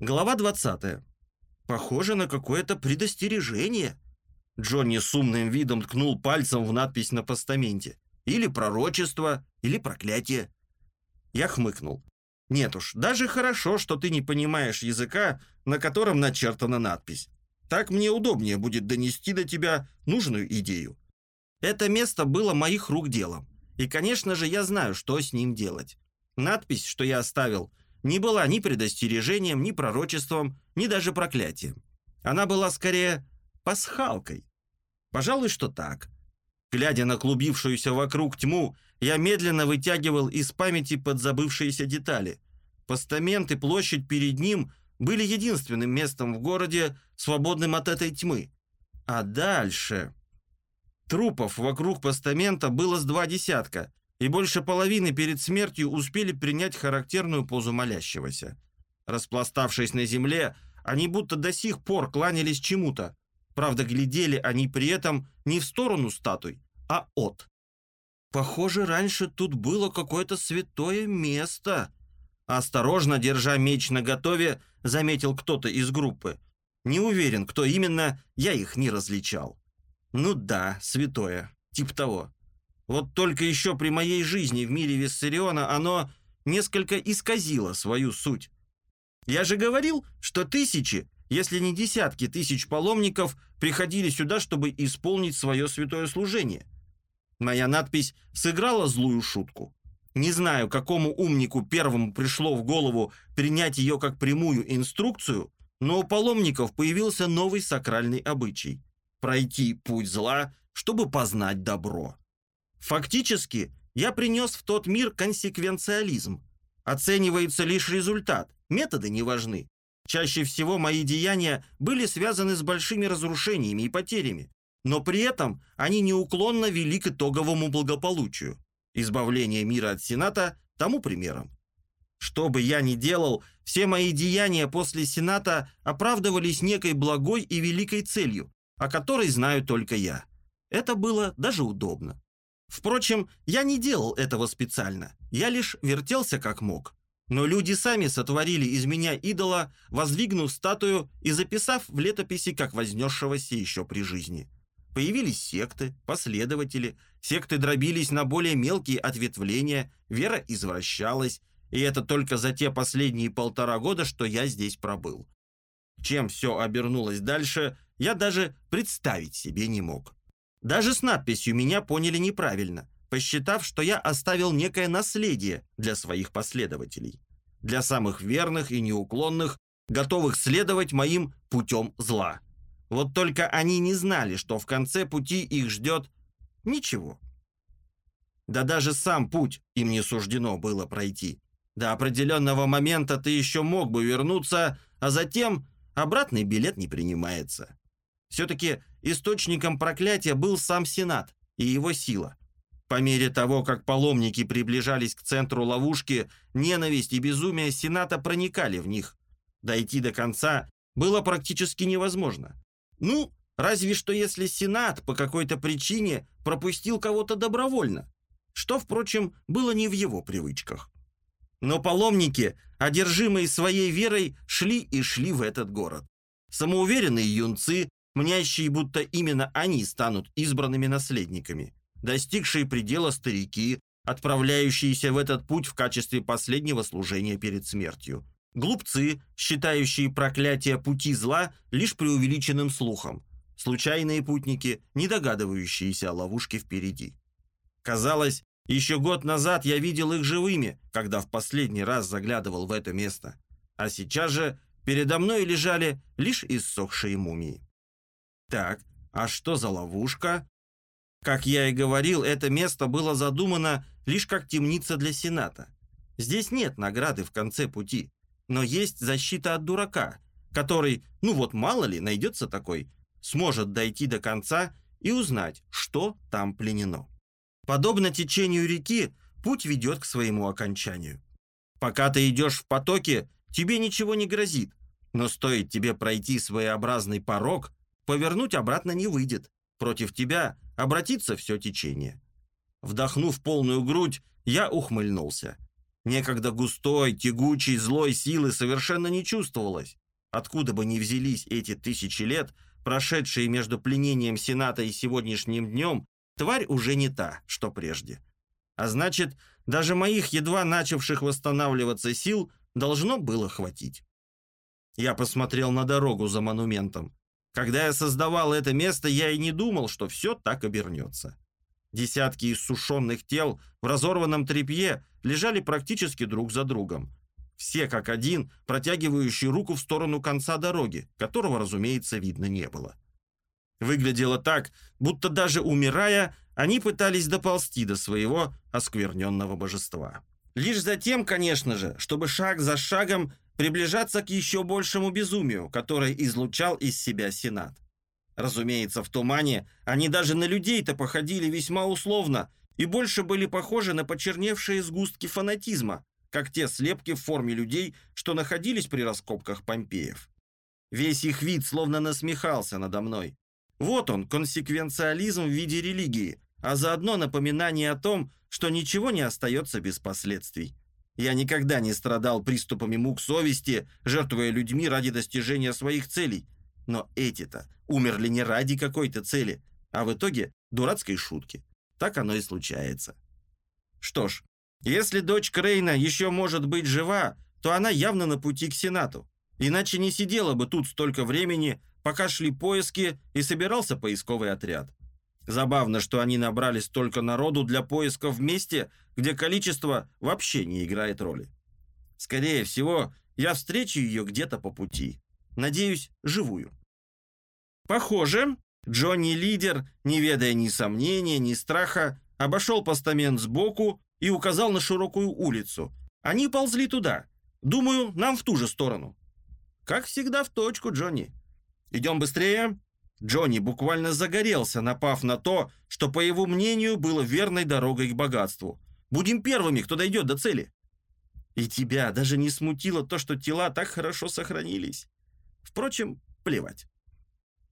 Глава 20. Похоже на какое-то предостережение. Джонни с умным видом ткнул пальцем в надпись на постаменте. Или пророчество, или проклятие. Я хмыкнул. Нет уж, даже хорошо, что ты не понимаешь языка, на котором начертана надпись. Так мне удобнее будет донести до тебя нужную идею. Это место было моих рук делом. И, конечно же, я знаю, что с ним делать. Надпись, что я оставил, не была ни предостережением, ни пророчеством, ни даже проклятием. Она была скорее пасхалкой. Пожалуй, что так. Глядя на клубившуюся вокруг тьму, я медленно вытягивал из памяти подзабывшиеся детали. Постамент и площадь перед ним были единственным местом в городе, свободным от этой тьмы. А дальше... Трупов вокруг постамента было с два десятка, и больше половины перед смертью успели принять характерную позу молящегося. Распластавшись на земле, они будто до сих пор кланялись чему-то. Правда, глядели они при этом не в сторону статуй, а от. Похоже, раньше тут было какое-то святое место. Осторожно, держа меч наготове, заметил кто-то из группы. Не уверен, кто именно, я их не различал. Ну да, святое, тип того. Вот только еще при моей жизни в мире Виссариона оно несколько исказило свою суть. Я же говорил, что тысячи, если не десятки тысяч паломников приходили сюда, чтобы исполнить свое святое служение. Моя надпись сыграла злую шутку. Не знаю, какому умнику первому пришло в голову принять ее как прямую инструкцию, но у паломников появился новый сакральный обычай – пройти путь зла, чтобы познать добро. Фактически, я принес в тот мир консеквенциализм. Оценивается лишь результат, методы не важны. Чаще всего мои деяния были связаны с большими разрушениями и потерями, но при этом они неуклонно вели к итоговому благополучию. Избавление мира от Сената тому примером. Что бы я ни делал, все мои деяния после Сената оправдывались некой благой и великой целью, о которой знаю только я. Это было даже удобно. Впрочем, я не делал этого специально, я лишь вертелся как мог. Но люди сами сотворили из меня идола, воздвигнув статую и записав в летописи как вознесшегося еще при жизни. Появились секты, последователи, секты дробились на более мелкие ответвления, вера извращалась, и это только за те последние полтора года, что я здесь пробыл. Чем все обернулось дальше, я даже представить себе не мог. Даже с надписью меня поняли неправильно, посчитав, что я оставил некое наследие для своих последователей. Для самых верных и неуклонных, готовых следовать моим путем зла. Вот только они не знали, что в конце пути их ждет ничего. Да даже сам путь им не суждено было пройти. До определенного момента ты еще мог бы вернуться, а затем обратный билет не принимается. Все-таки источником проклятия был сам Сенат и его сила. По мере того, как паломники приближались к центру ловушки, ненависть и безумие Сената проникали в них. Дойти до конца было практически невозможно. Ну, разве что если Сенат по какой-то причине пропустил кого-то добровольно, что, впрочем, было не в его привычках. Но паломники, одержимые своей верой, шли и шли в этот город. Самоуверенные юнцы, мнящие, будто именно они станут избранными наследниками, достигшие предела старики, отправляющиеся в этот путь в качестве последнего служения перед смертью. Глупцы, считающие проклятие пути зла лишь преувеличенным слухом. Случайные путники, не догадывающиеся о ловушке впереди. Казалось, еще год назад я видел их живыми, когда в последний раз заглядывал в это место. А сейчас же передо мной лежали лишь иссохшие мумии. Так, а что за ловушка? Как я и говорил, это место было задумано лишь как темница для Сената. Здесь нет награды в конце пути, но есть защита от дурака, который, ну вот мало ли, найдется такой, сможет дойти до конца и узнать, что там пленено. Подобно течению реки, путь ведет к своему окончанию. Пока ты идешь в потоке, тебе ничего не грозит, но стоит тебе пройти своеобразный порог, повернуть обратно не выйдет. Против тебя обратится все течение. Вдохнув полную грудь, я ухмыльнулся. Некогда густой, тягучей, злой силы совершенно не чувствовалось. Откуда бы ни взялись эти тысячи лет, прошедшие между пленением Сената и сегодняшним днем, тварь уже не та, что прежде. А значит, даже моих едва начавших восстанавливаться сил должно было хватить. Я посмотрел на дорогу за монументом. Когда я создавал это место, я и не думал, что все так обернется. Десятки иссушенных тел в разорванном тряпье лежали практически друг за другом. Все как один, протягивающие руку в сторону конца дороги, которого, разумеется, видно не было. Выглядело так, будто даже умирая, они пытались доползти до своего оскверненного божества. Лишь затем, конечно же, чтобы шаг за шагом приближаться к еще большему безумию, которое излучал из себя Сенат. Разумеется, в тумане они даже на людей-то походили весьма условно и больше были похожи на почерневшие сгустки фанатизма, как те слепки в форме людей, что находились при раскопках Помпеев. Весь их вид словно насмехался надо мной. Вот он, консеквенциализм в виде религии, а заодно напоминание о том, что ничего не остается без последствий. Я никогда не страдал приступами мук совести, жертвуя людьми ради достижения своих целей. Но эти-то умерли не ради какой-то цели, а в итоге дурацкой шутки. Так оно и случается. Что ж, если дочь Крейна еще может быть жива, то она явно на пути к Сенату. Иначе не сидела бы тут столько времени, пока шли поиски и собирался поисковый отряд. Забавно, что они набрали столько народу для поиска в месте, где количество вообще не играет роли. Скорее всего, я встречу ее где-то по пути. Надеюсь, живую. Похоже, Джонни Лидер, не ведая ни сомнения, ни страха, обошел постамент сбоку и указал на широкую улицу. Они ползли туда. Думаю, нам в ту же сторону. Как всегда в точку, Джонни. Идем быстрее. Джонни буквально загорелся, напав на то, что, по его мнению, было верной дорогой к богатству. Будем первыми, кто дойдет до цели. И тебя даже не смутило то, что тела так хорошо сохранились. Впрочем, плевать.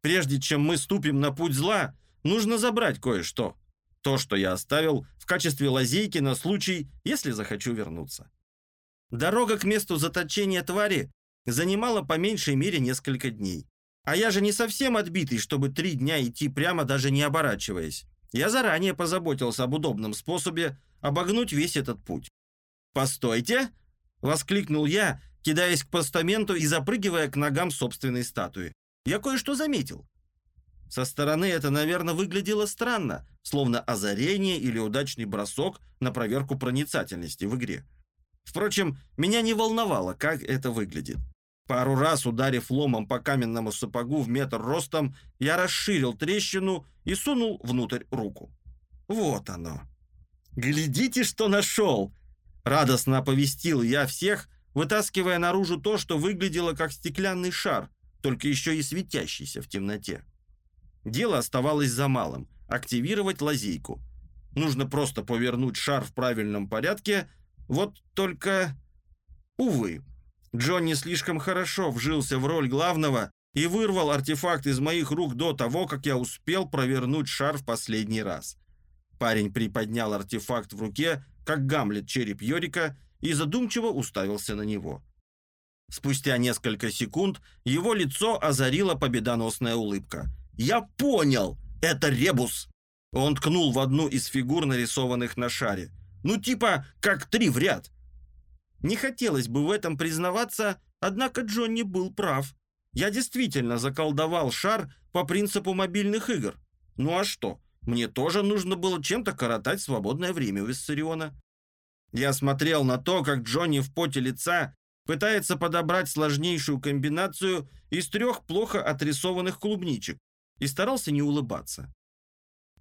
Прежде чем мы ступим на путь зла, нужно забрать кое-что. То, что я оставил в качестве лазейки на случай, если захочу вернуться. Дорога к месту заточения твари занимала по меньшей мере несколько дней. А я же не совсем отбитый, чтобы три дня идти прямо, даже не оборачиваясь. Я заранее позаботился об удобном способе обогнуть весь этот путь. «Постойте!» — воскликнул я, кидаясь к постаменту и запрыгивая к ногам собственной статуи. Я кое-что заметил. Со стороны это, наверное, выглядело странно, словно озарение или удачный бросок на проверку проницательности в игре. Впрочем, меня не волновало, как это выглядит. Пару раз ударив ломом по каменному сапогу в метр ростом, я расширил трещину и сунул внутрь руку. Вот оно. «Глядите, что нашел!» Радостно оповестил я всех, вытаскивая наружу то, что выглядело как стеклянный шар, только еще и светящийся в темноте. Дело оставалось за малым – активировать лазейку. Нужно просто повернуть шар в правильном порядке, вот только... Увы, Джонни слишком хорошо вжился в роль главного и вырвал артефакт из моих рук до того, как я успел провернуть шар в последний раз. Парень приподнял артефакт в руке, как Гамлет череп Йорика, и задумчиво уставился на него. Спустя несколько секунд его лицо озарила победоносная улыбка. «Я понял! Это ребус!» Он ткнул в одну из фигур, нарисованных на шаре. «Ну типа, как три в ряд!» Не хотелось бы в этом признаваться, однако Джонни был прав. Я действительно заколдовал шар по принципу мобильных игр. Ну а что? Мне тоже нужно было чем-то коротать свободное время у Виссариона. Я смотрел на то, как Джонни в поте лица пытается подобрать сложнейшую комбинацию из трех плохо отрисованных клубничек и старался не улыбаться.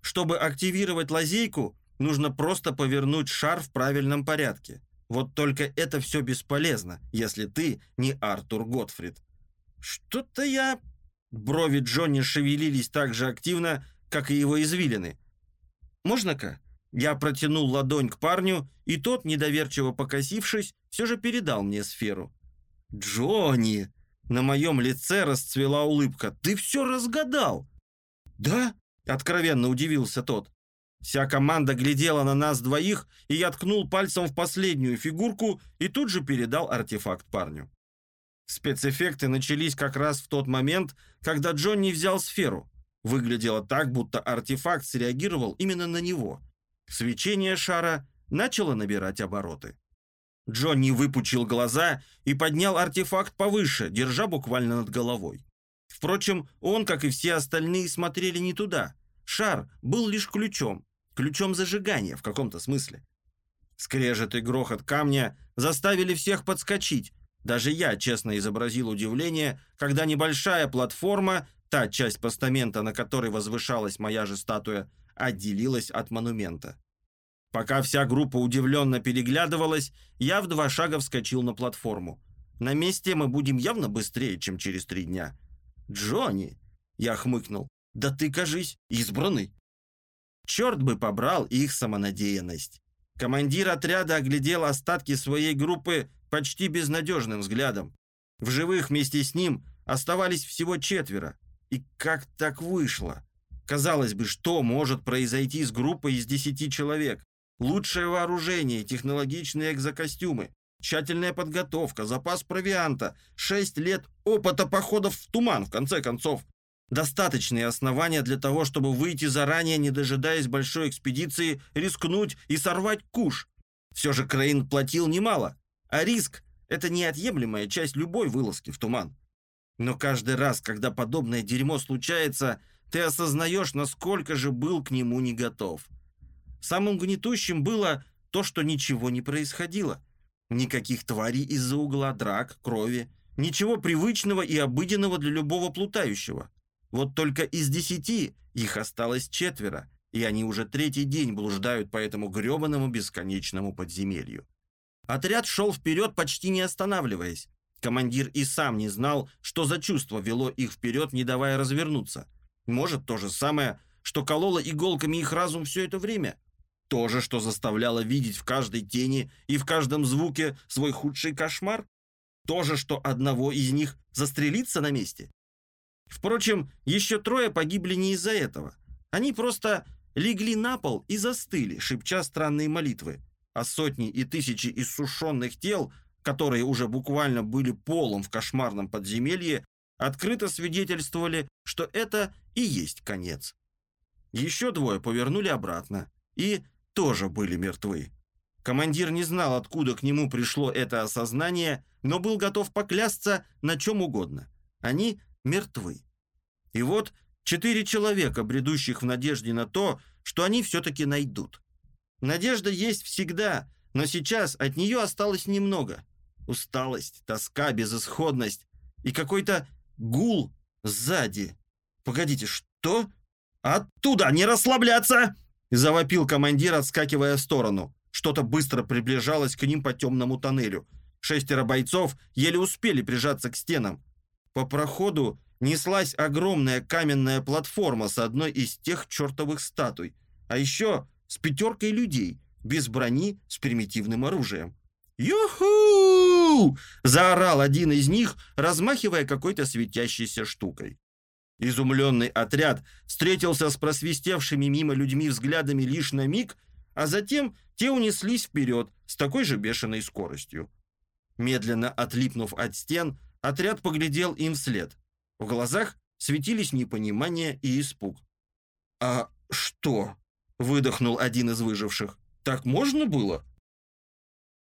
Чтобы активировать лазейку, нужно просто повернуть шар в правильном порядке. Вот только это все бесполезно, если ты не Артур Готфрид. Что-то я... Брови Джонни шевелились так же активно, как и его извилины. «Можно-ка?» Я протянул ладонь к парню, и тот, недоверчиво покосившись, все же передал мне сферу. «Джонни!» На моем лице расцвела улыбка. «Ты все разгадал!» «Да?» — откровенно удивился тот. Вся команда глядела на нас двоих, и я ткнул пальцем в последнюю фигурку и тут же передал артефакт парню. Спецэффекты начались как раз в тот момент, когда Джонни взял сферу. Выглядело так, будто артефакт среагировал именно на него. Свечение шара начало набирать обороты. Джонни выпучил глаза и поднял артефакт повыше, держа буквально над головой. Впрочем, он, как и все остальные, смотрели не туда. Шар был лишь ключом, ключом зажигания в каком-то смысле. Скрежет и грохот камня заставили всех подскочить. Даже я честно изобразил удивление, когда небольшая платформа, та часть постамента, на которой возвышалась моя же статуя, отделилась от монумента. Пока вся группа удивленно переглядывалась, я в два шага вскочил на платформу. На месте мы будем явно быстрее, чем через три дня. «Джонни!» — я хмыкнул. «Да ты, кажись, избранный!» Черт бы побрал их самонадеянность. Командир отряда оглядел остатки своей группы почти безнадежным взглядом. В живых вместе с ним оставались всего четверо. И как так вышло? Казалось бы, что может произойти с группой из десяти человек? Лучшее вооружение, технологичные экзокостюмы, тщательная подготовка, запас провианта, шесть лет опыта походов в туман, в конце концов. Достаточные основания для того, чтобы выйти заранее, не дожидаясь большой экспедиции, рискнуть и сорвать куш. Все же Крейн платил немало, а риск – это неотъемлемая часть любой вылазки в туман. Но каждый раз, когда подобное дерьмо случается, ты осознаешь, насколько же был к нему не готов. Самым гнетущим было то, что ничего не происходило. Никаких тварей из-за угла, драк, крови, ничего привычного и обыденного для любого плутающего. Вот только из десяти их осталось четверо, и они уже третий день блуждают по этому гребаному бесконечному подземелью. Отряд шел вперед, почти не останавливаясь. Командир и сам не знал, что за чувство вело их вперед, не давая развернуться. Может, то же самое, что кололо иголками их разум все это время? То же, что заставляло видеть в каждой тени и в каждом звуке свой худший кошмар? То же, что одного из них застрелиться на месте? Впрочем, еще трое погибли не из-за этого. Они просто легли на пол и застыли, шепча странные молитвы. А сотни и тысячи иссушенных тел, которые уже буквально были полом в кошмарном подземелье, открыто свидетельствовали, что это и есть конец. Еще двое повернули обратно и тоже были мертвы. Командир не знал, откуда к нему пришло это осознание, но был готов поклясться на чем угодно. Они мертвы. И вот четыре человека, бредущих в надежде на то, что они все-таки найдут. Надежда есть всегда, но сейчас от нее осталось немного. Усталость, тоска, безысходность и какой-то гул сзади. Погодите, что? Оттуда не расслабляться! Завопил командир, отскакивая в сторону. Что-то быстро приближалось к ним по темному тоннелю. Шестеро бойцов еле успели прижаться к стенам. По проходу неслась огромная каменная платформа с одной из тех чертовых статуй, а еще с пятеркой людей, без брони, с примитивным оружием. «Юху!» – заорал один из них, размахивая какой-то светящейся штукой. Изумленный отряд встретился с просвистевшими мимо людьми взглядами лишь на миг, а затем те унеслись вперед с такой же бешеной скоростью. Медленно отлипнув от стен, Отряд поглядел им вслед. В глазах светились непонимание и испуг. «А что?» – выдохнул один из выживших. «Так можно было?»